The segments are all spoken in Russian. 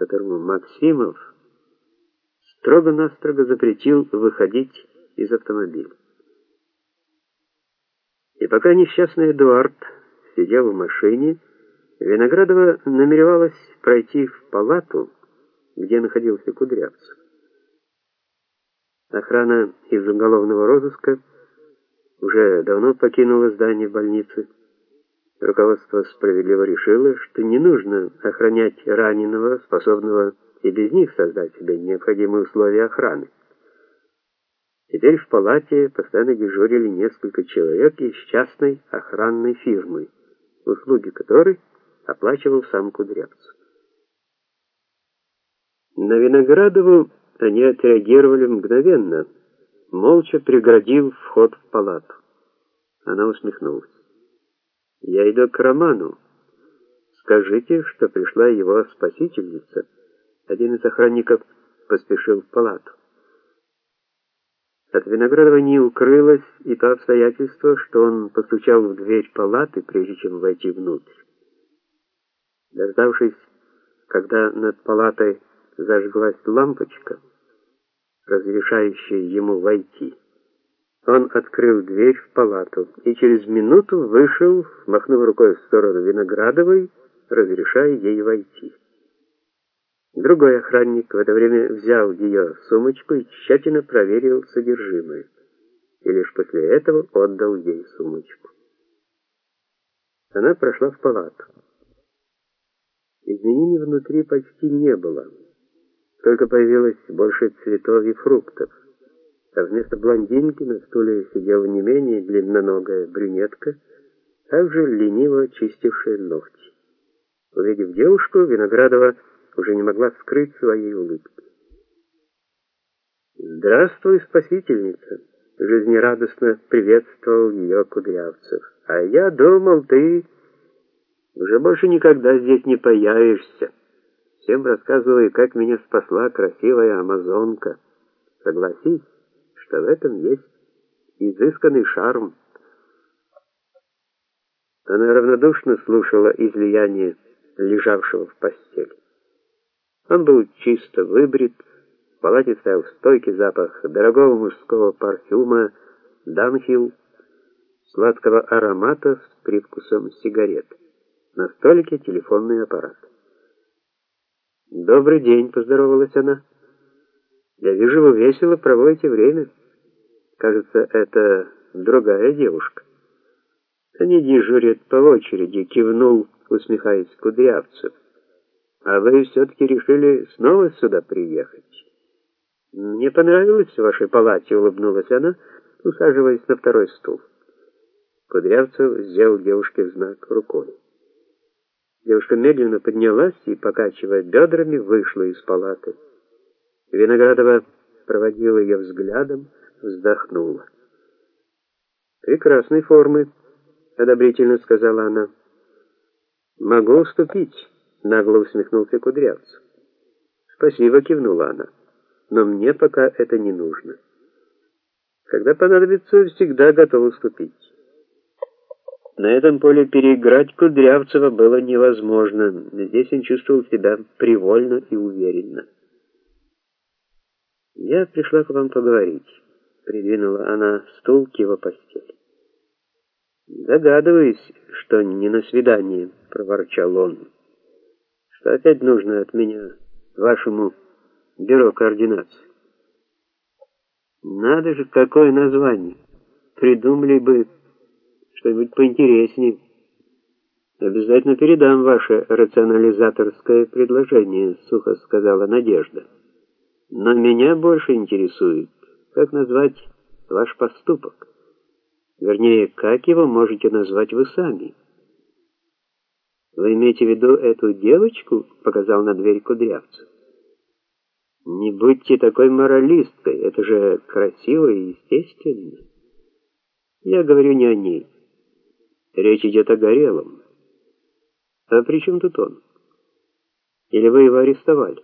которому Максимов строго-настрого запретил выходить из автомобиля. И пока несчастный Эдуард сидел в машине, Виноградова намеревалась пройти в палату, где находился Кудрявцев. Охрана из уголовного розыска уже давно покинула здание больницы. Руководство справедливо решило, что не нужно охранять раненого, способного и без них создать себе необходимые условия охраны. Теперь в палате постоянно дежурили несколько человек из частной охранной фирмы, услуги которой оплачивал сам Кудрявцев. На Виноградову они отреагировали мгновенно, молча преградил вход в палату. Она усмехнулась. «Я иду к Роману. Скажите, что пришла его спасительница». Один из охранников поспешил в палату. От Виноградова не укрылось и то обстоятельство, что он постучал в дверь палаты, прежде чем войти внутрь. Дождавшись, когда над палатой зажглась лампочка, разрешающая ему войти, он открыл дверь в палату и через минуту вышел, махнув рукой в сторону Виноградовой, разрешая ей войти. Другой охранник в это время взял ее сумочку и тщательно проверил содержимое, и лишь после этого отдал ей сумочку. Она прошла в палату. Изменений внутри почти не было, только появилось больше цветов и фруктов, а вместо блондинки на стуле сидела не менее длинноногая брюнетка, также лениво чистившая ногти. Увидев девушку, Виноградова уже не могла скрыть своей улыбки. «Здравствуй, спасительница!» — жизнерадостно приветствовал ее Кудрявцев. «А я думал, ты уже больше никогда здесь не появишься. Всем рассказываю, как меня спасла красивая амазонка. Согласись, что в этом есть изысканный шарм». Она равнодушно слушала излияние лежавшего в постели. Он был чисто выбрит, в палате стоял стойкий запах дорогого мужского парфюма Данхил, сладкого аромата с привкусом сигарет. На столике телефонный аппарат. «Добрый день», — поздоровалась она. «Я вижу, вы весело проводите время. Кажется, это другая девушка». Они дежурят по очереди, кивнул, усмехаясь Кудрявцев. А вы все-таки решили снова сюда приехать? Мне понравилось в вашей палате, улыбнулась она, усаживаясь на второй стул. Кудрявцев сделал девушке знак рукой. Девушка медленно поднялась и, покачивая бедрами, вышла из палаты. Виноградова проводила ее взглядом, вздохнула. «Прекрасной формы», — одобрительно сказала она. «Могу уступить». Нагло усмехнулся Кудрявцев. «Спасибо», — кивнула она. «Но мне пока это не нужно. Когда понадобится, всегда готов уступить». На этом поле переиграть Кудрявцева было невозможно. Здесь он чувствовал себя привольно и уверенно. «Я пришла к вам поговорить», — придвинула она стул к его постели. «Догадываюсь, что не на свидание», — проворчал он. Что опять нужно от меня вашему бюро координации? Надо же, какое название. Придумали бы что-нибудь поинтереснее. Обязательно передам ваше рационализаторское предложение, сухо сказала Надежда. Но меня больше интересует, как назвать ваш поступок. Вернее, как его можете назвать вы сами. «Вы имеете в виду эту девочку?» — показал на дверь кудрявцев. «Не будьте такой моралисткой, это же красиво и естественно». «Я говорю не о ней. Речь идет о Горелом». «А при чем тут он? Или вы его арестовали?»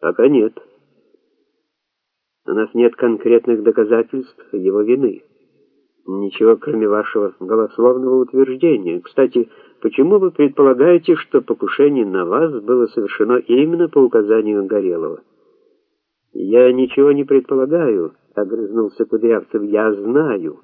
«Пока нет. У нас нет конкретных доказательств его вины. Ничего, кроме вашего голословного утверждения. Кстати, почему вы предполагаете, что покушение на вас было совершено именно по указанию Горелого? Я ничего не предполагаю, огрызнулся Кудрявцев. Я знаю.